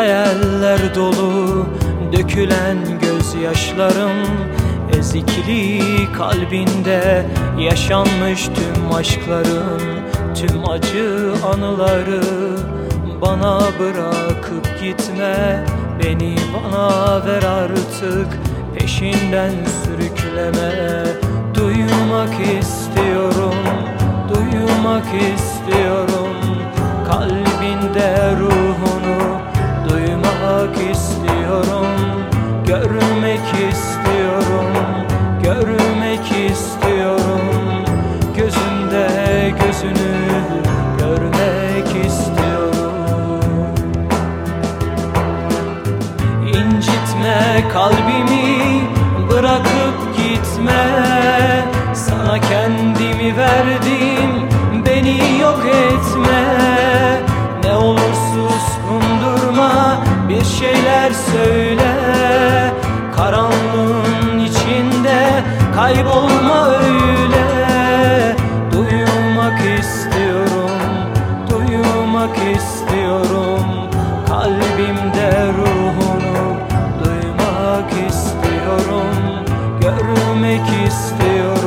hayaller dolu Dökülen gözyaşlarım Ezikli kalbinde yaşanmış tüm aşkların Tüm acı anıları bana bırakıp gitme Beni bana ver artık peşinden sürükleme İncitme kalbimi bırakıp gitme. Sana kendimi verdim beni yok etme. Ne olursa kundurma bir şeyler söyle. Karanlığın içinde kaybolma öyle. Duymak istiyorum, duymak istiyorum. Kalbimde ruhunu Görmek istiyorum, görmek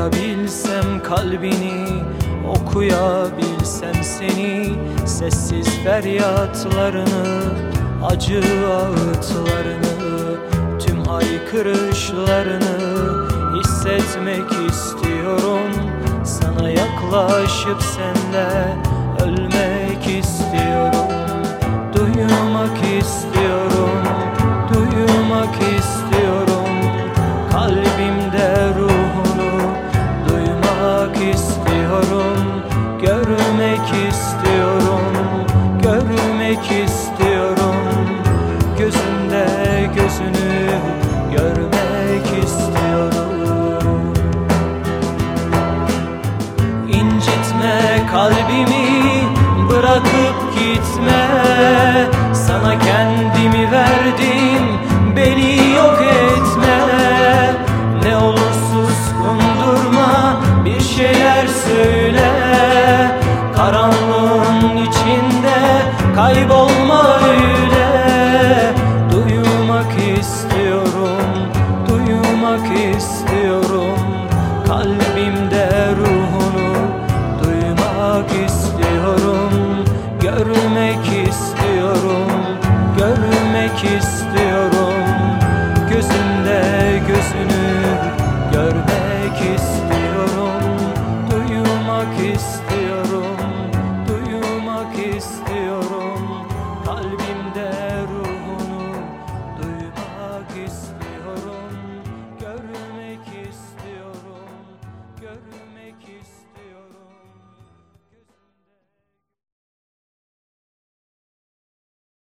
Duyabilsem kalbini Okuyabilsem seni. Sessiz feryatlarını Acı ağıtlarını Tüm haykırışlarını Hissetmek istiyorum. Sana yaklaşıp senle Ölmek istiyorum. Duymak istiyorum görmek istiyorum. Gözünde gözünü görmek istiyorum. İncitme kalbimi bırakıp gitme. Sana kendimi verdim beni yok etme. Ne olursa kundurma bir şeyler söyle duymak istiyorum. Kalbimde ruhunu duymak istiyorum. Görmek istiyorum, görmek istiyorum